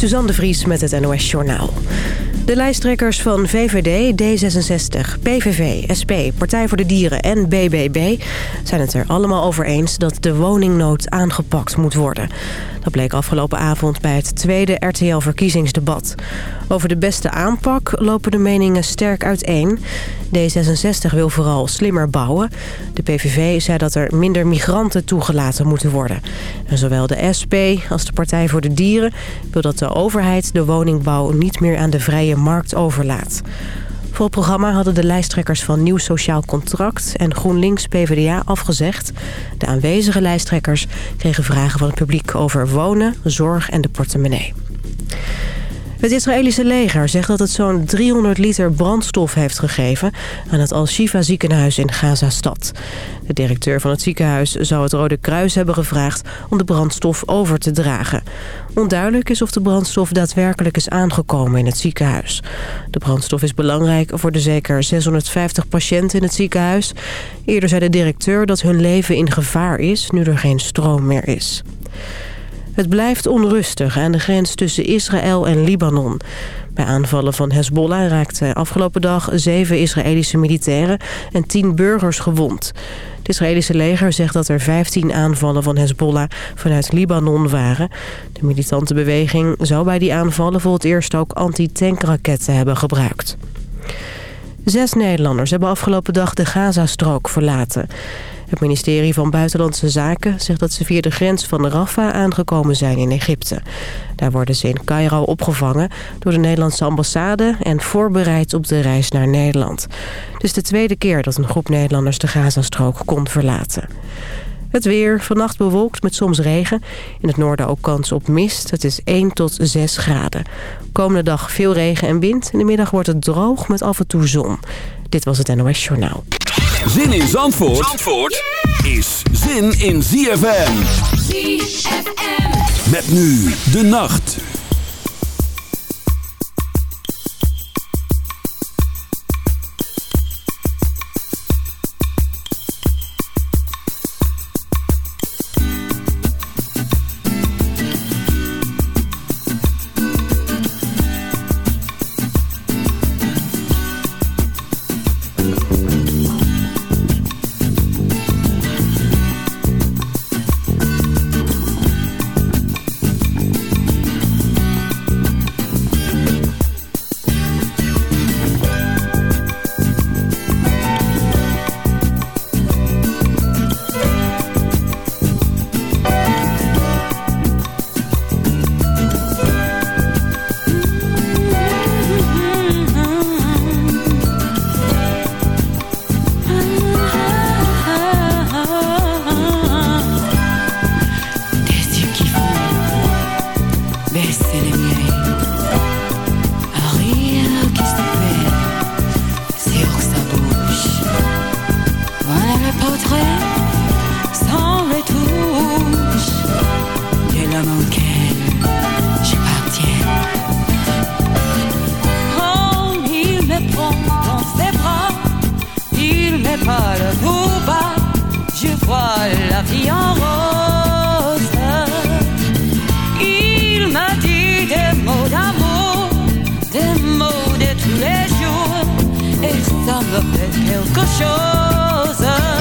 Suzanne de Vries met het NOS Journaal. De lijsttrekkers van VVD, D66, PVV, SP, Partij voor de Dieren en BBB... zijn het er allemaal over eens dat de woningnood aangepakt moet worden. Dat bleek afgelopen avond bij het tweede RTL-verkiezingsdebat. Over de beste aanpak lopen de meningen sterk uiteen. D66 wil vooral slimmer bouwen. De PVV zei dat er minder migranten toegelaten moeten worden. En zowel de SP als de Partij voor de Dieren wil dat de overheid de woningbouw niet meer aan de vrije markt overlaat. Voor het programma hadden de lijsttrekkers van Nieuw Sociaal Contract en GroenLinks PvdA afgezegd. De aanwezige lijsttrekkers kregen vragen van het publiek over wonen, zorg en de portemonnee. Het Israëlische leger zegt dat het zo'n 300 liter brandstof heeft gegeven... aan het Al-Shifa ziekenhuis in Gaza-stad. De directeur van het ziekenhuis zou het Rode Kruis hebben gevraagd... om de brandstof over te dragen. Onduidelijk is of de brandstof daadwerkelijk is aangekomen in het ziekenhuis. De brandstof is belangrijk voor de zeker 650 patiënten in het ziekenhuis. Eerder zei de directeur dat hun leven in gevaar is... nu er geen stroom meer is. Het blijft onrustig aan de grens tussen Israël en Libanon. Bij aanvallen van Hezbollah raakten afgelopen dag zeven Israëlische militairen en tien burgers gewond. Het Israëlische leger zegt dat er 15 aanvallen van Hezbollah vanuit Libanon waren. De militante beweging zou bij die aanvallen voor het eerst ook anti-tankraketten hebben gebruikt. Zes Nederlanders hebben afgelopen dag de Gazastrook verlaten. Het ministerie van Buitenlandse Zaken zegt dat ze via de grens van Rafah aangekomen zijn in Egypte. Daar worden ze in Cairo opgevangen door de Nederlandse ambassade en voorbereid op de reis naar Nederland. Het is de tweede keer dat een groep Nederlanders de Gazastrook kon verlaten. Het weer, vannacht bewolkt met soms regen. In het noorden ook kans op mist. Het is 1 tot 6 graden. Komende dag veel regen en wind. In de middag wordt het droog met af en toe zon. Dit was het NOS Journaal. Zin in Zandvoort, Zandvoort is zin in ZFM. ZFM. Met nu de nacht. Quelque chose.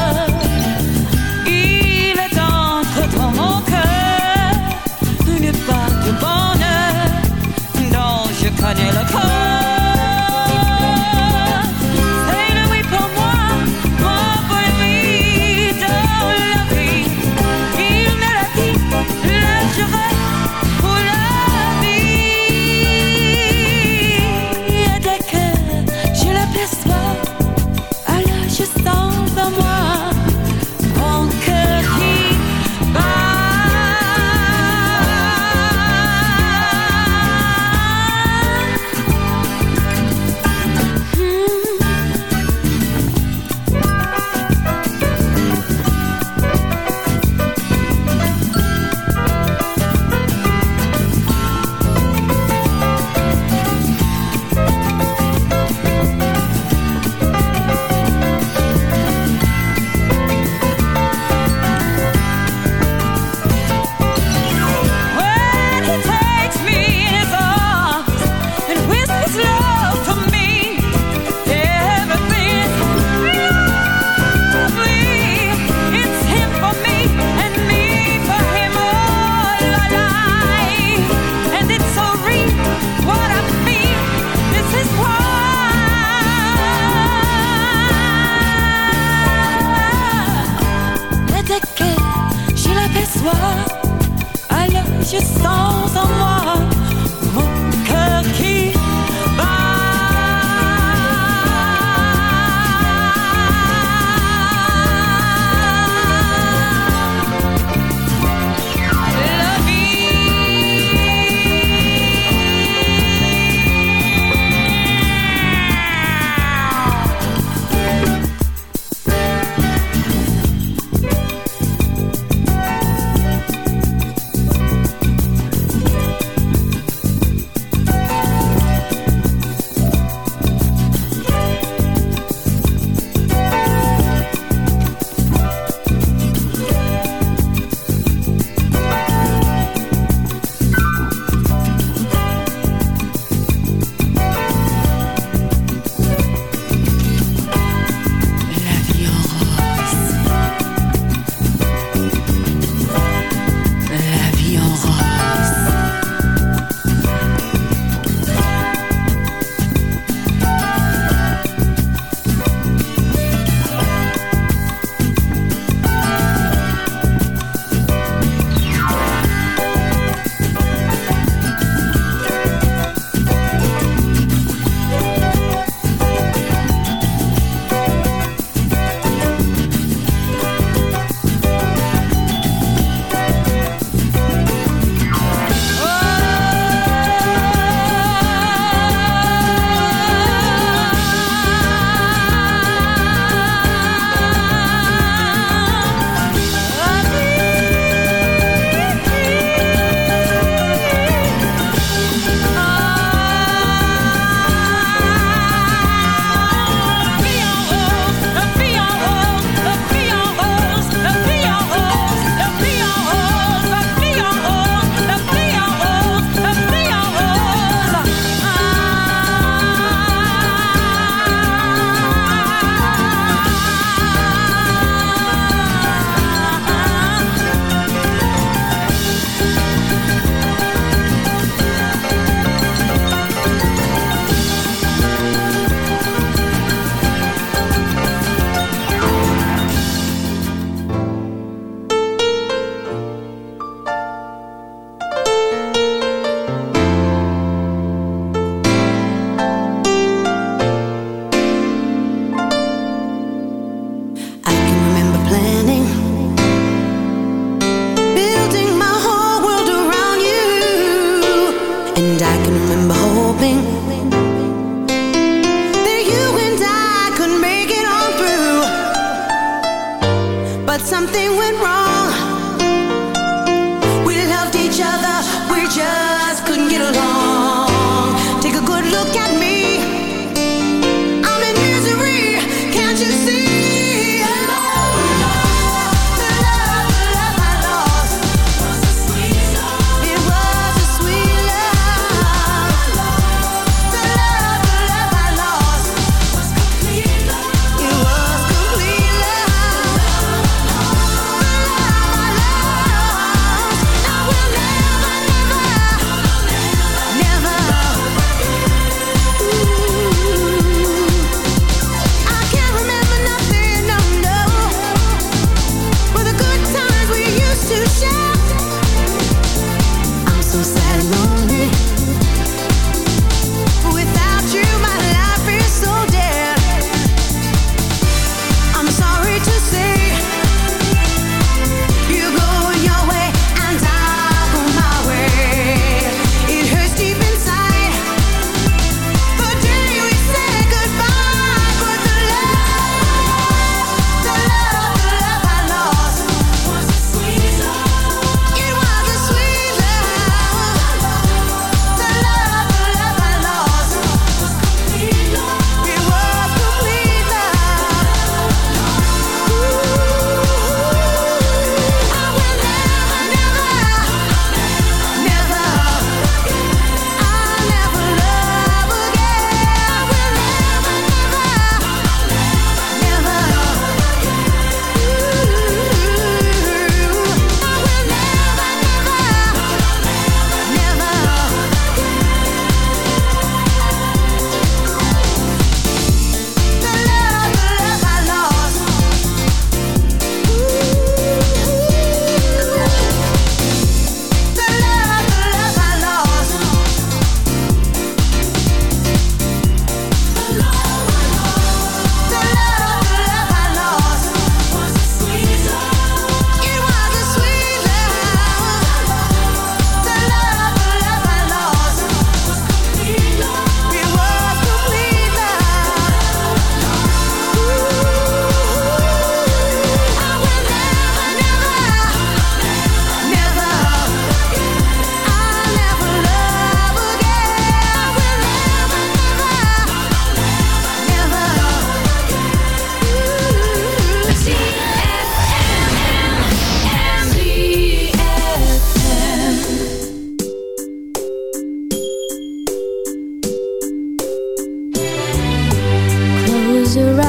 around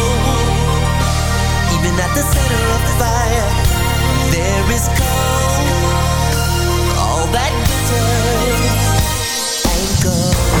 And at the center of the fire. There is cold. All that glitters. Ain't gold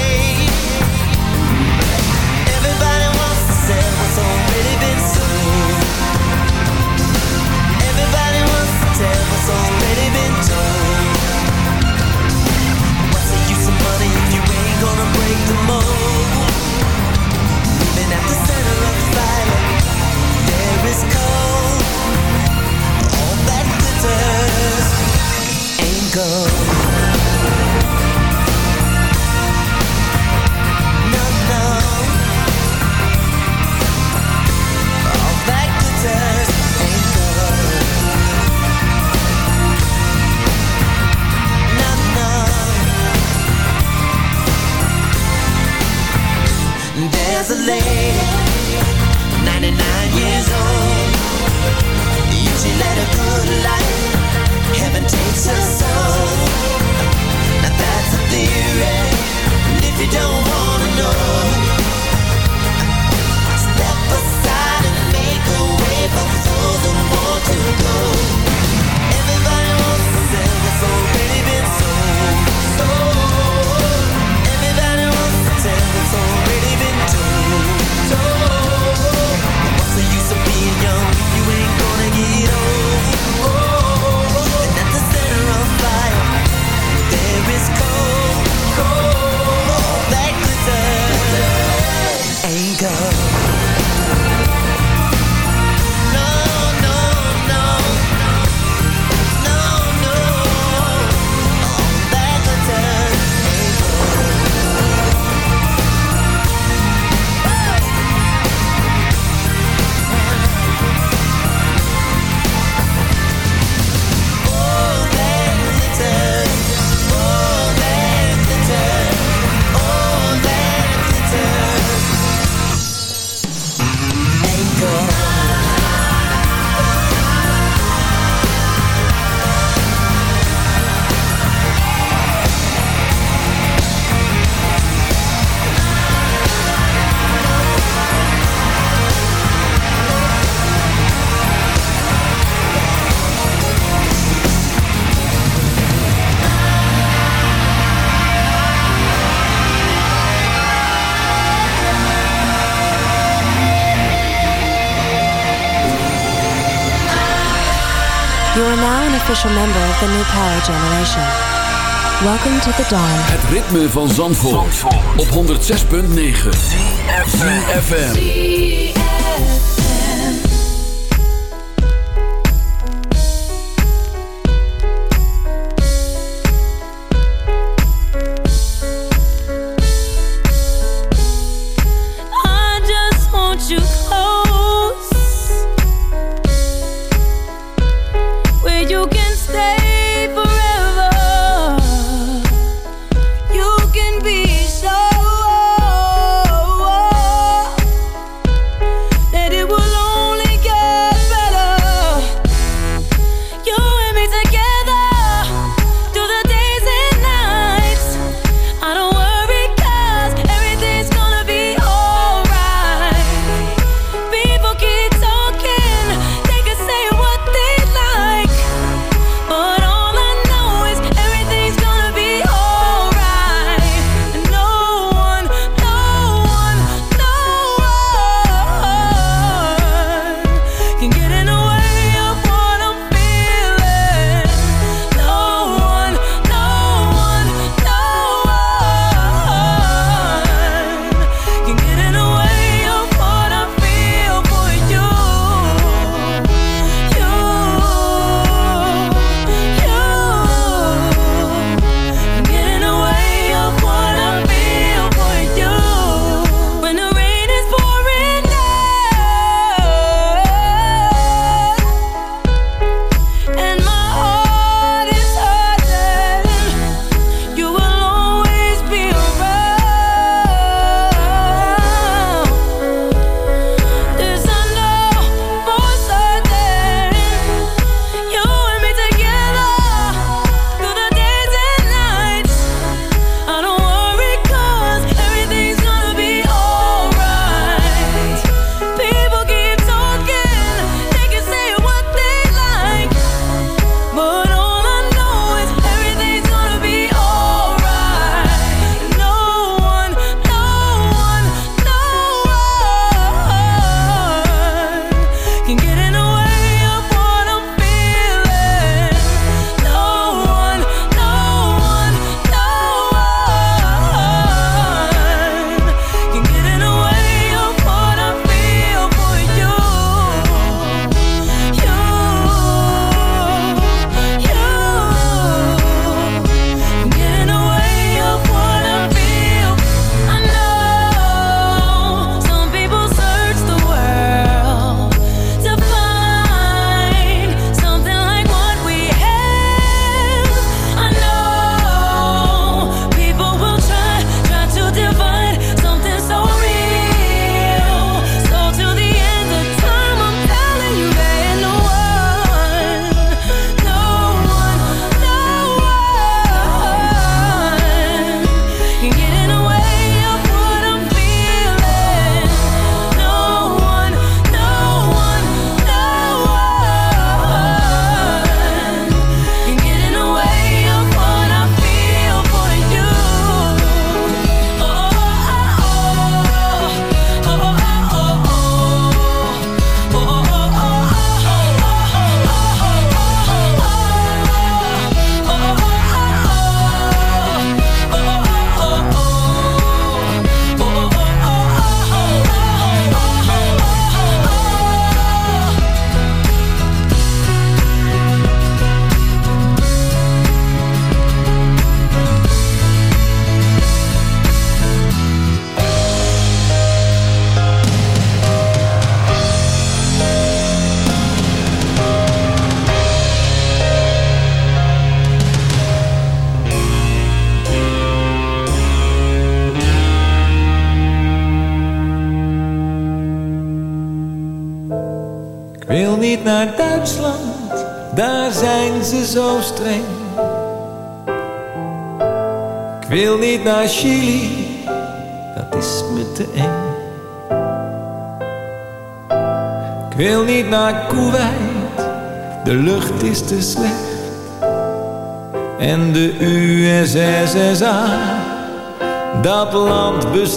official member of the new power generation. Welcome to the dawn. Het ritme van Zandvoort, Zandvoort. op 106.9 FM.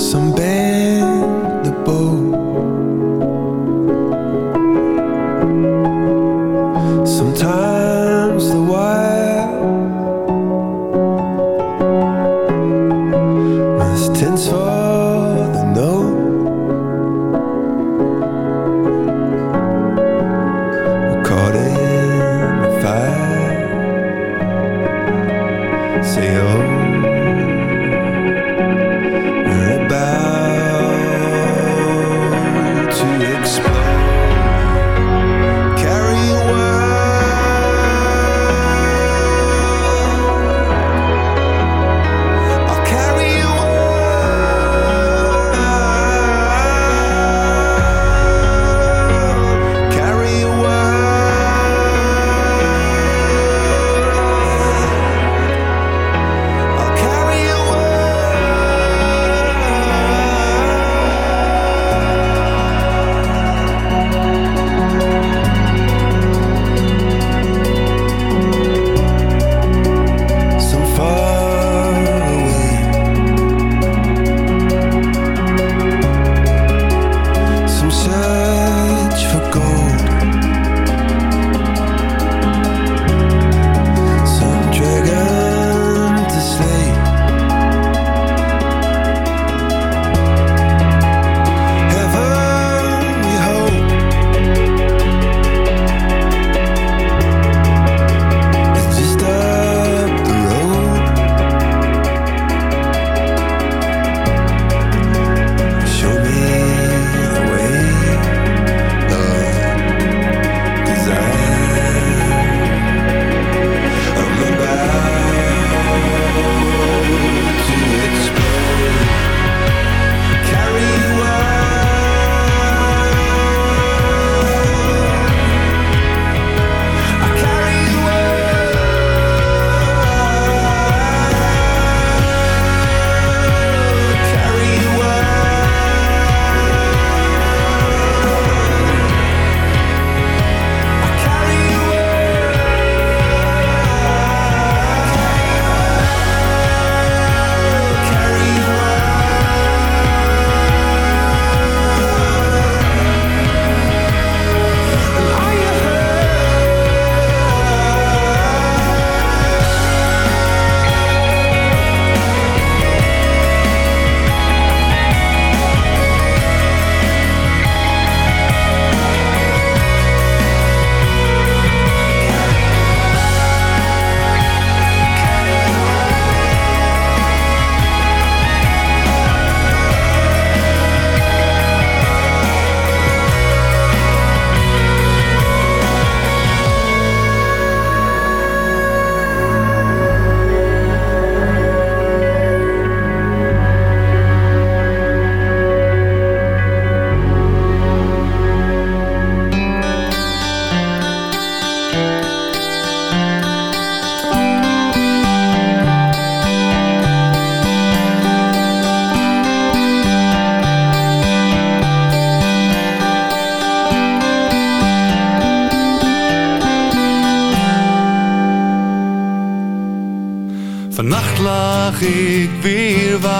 Some bad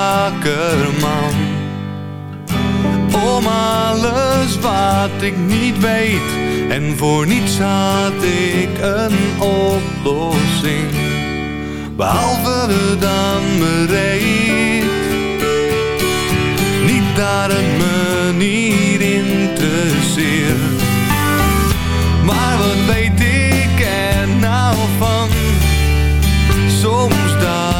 akkerman. Om alles wat ik niet weet en voor niets had ik een oplossing. Behalve dan bereid. Niet daar het me te zeer, Maar wat weet ik er nou van? Soms daar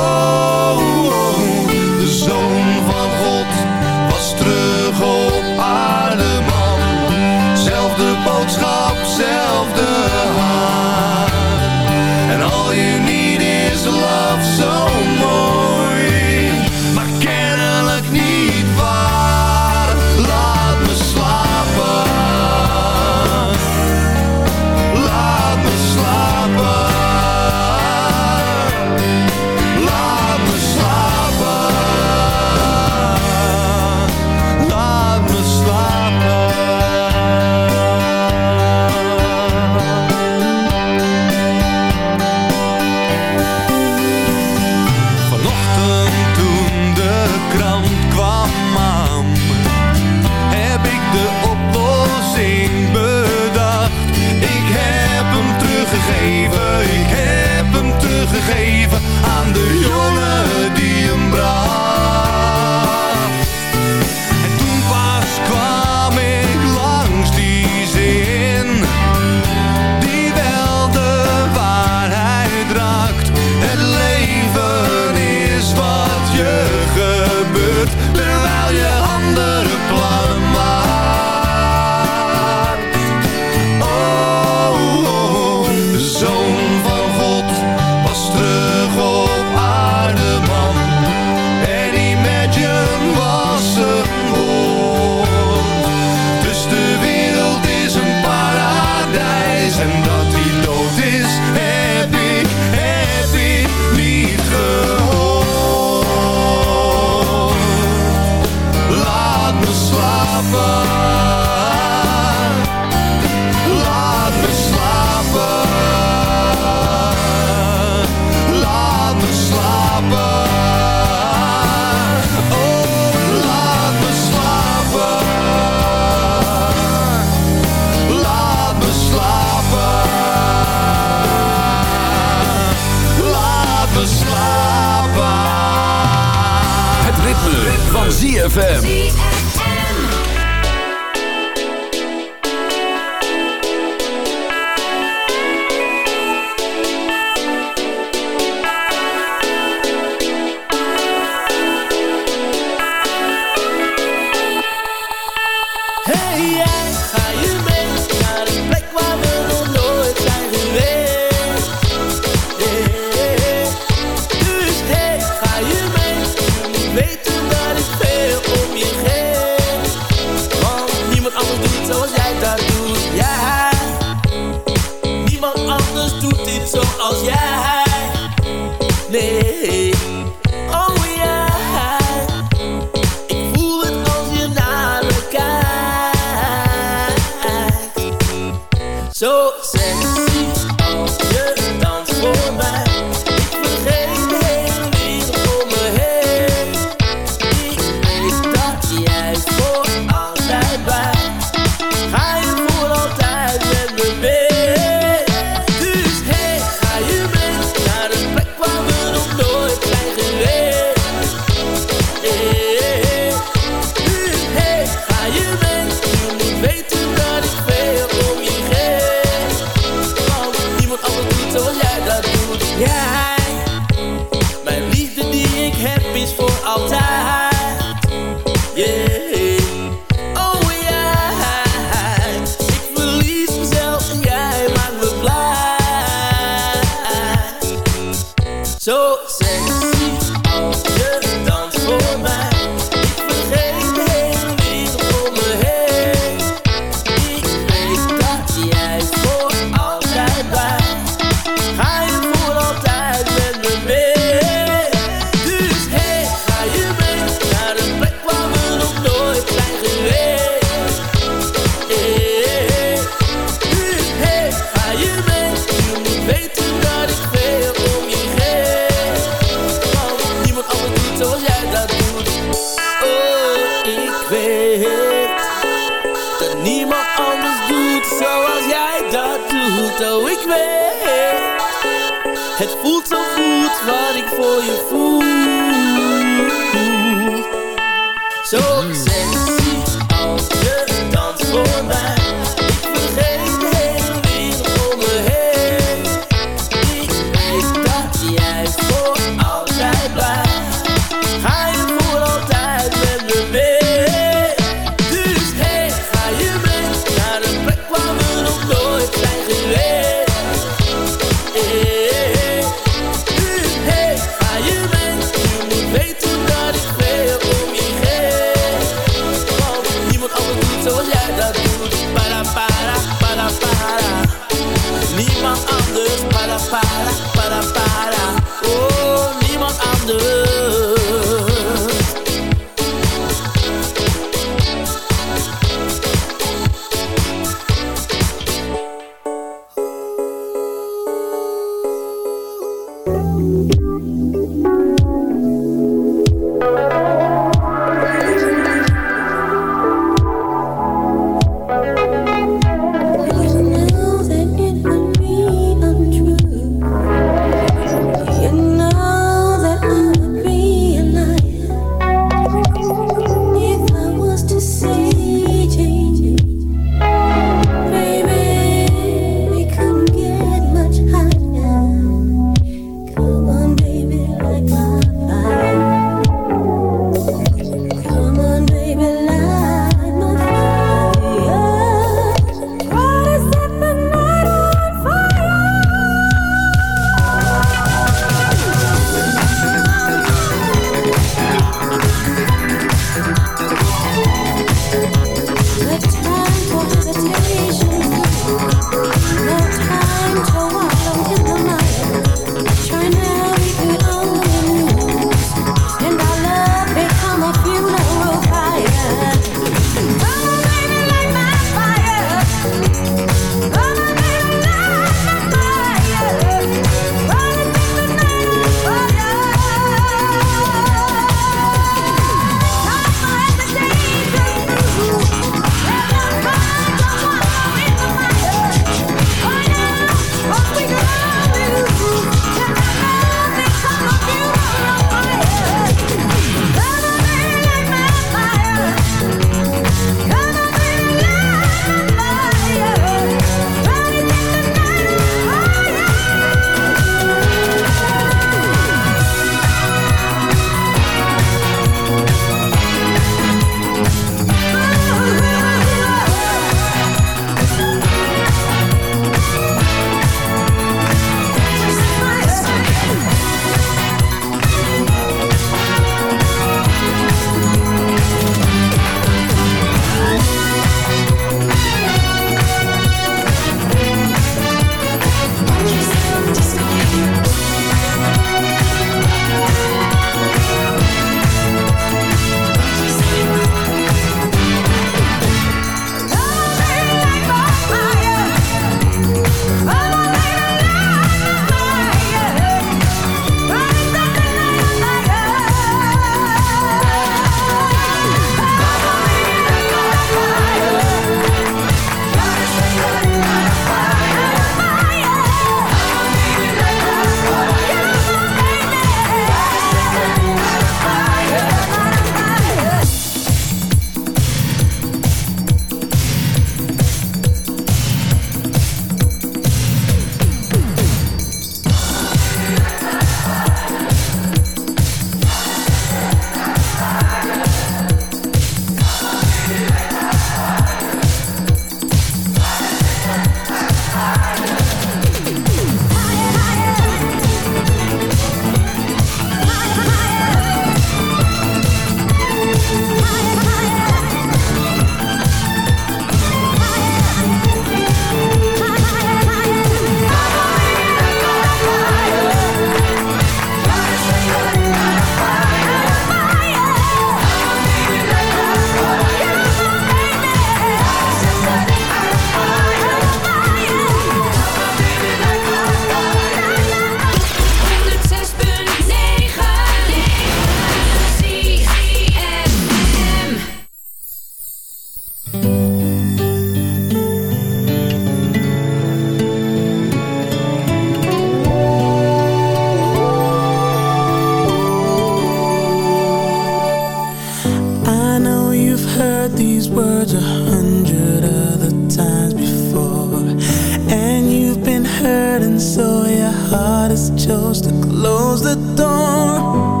Close the door.